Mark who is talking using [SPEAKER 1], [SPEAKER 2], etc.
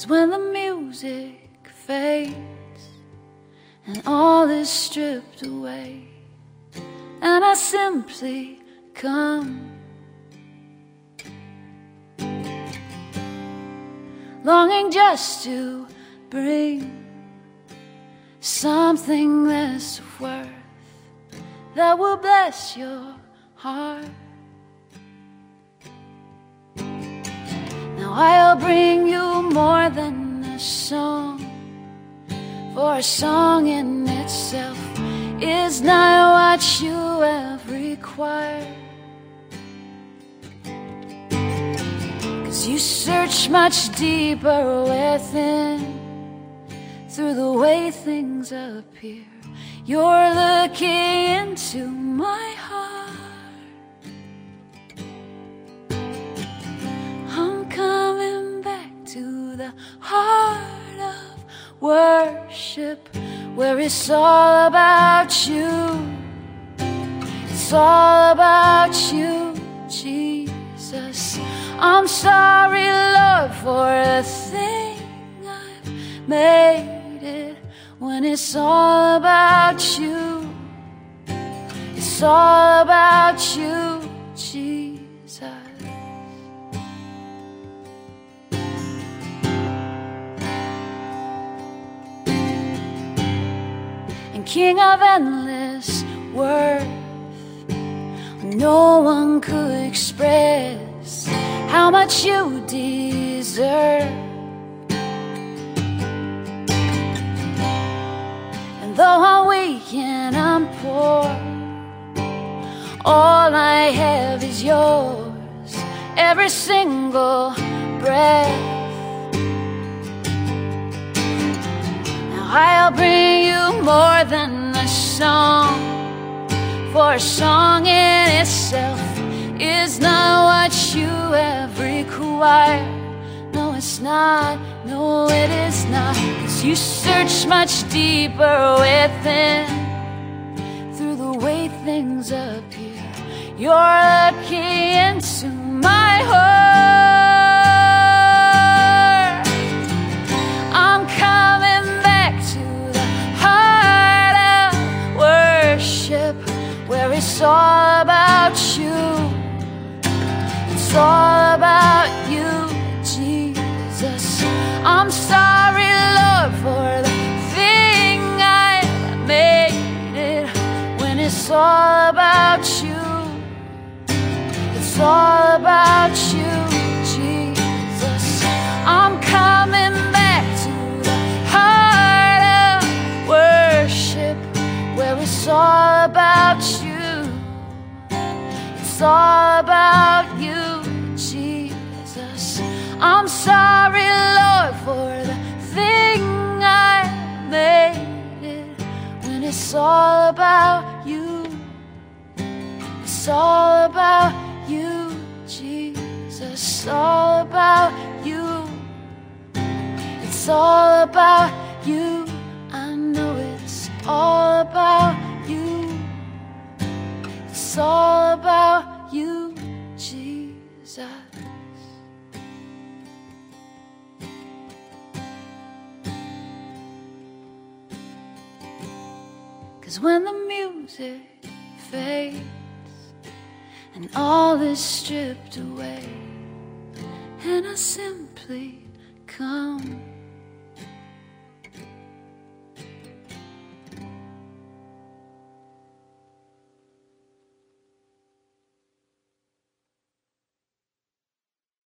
[SPEAKER 1] Cause when the music fades and all is stripped away, and I simply come. Longing just to bring something less worth that will bless your heart. Now I'll bring more than a song, for a song in itself is not what you have required. Cause you search much deeper within through the way things appear. You're looking into my heart. The heart of worship where it's all about you. It's all about you, Jesus. I'm sorry, Lord, for the thing I've made it when it's all about you. It's all about you, Jesus. King of endless worth, no one could express how much you deserve. And though I'm weak and I'm poor, all I have is yours, every single breath. I'll bring you more than a song, for a song in itself is not what you have required. No, it's not. No, it is not. Cause you search much deeper within through the way things appear. You're looking into my heart. It's all about you. It's all about you, Jesus. I'm coming back to the heart of worship where it's all about you. It's all about you, Jesus. I'm sorry, Lord, for the thing I made it when it's all about. It's all about you, Jesus. All about you. It's all about you. I know it's all about you. It's all about you, Jesus. Cause when the music fades and all is stripped away, and I simply come.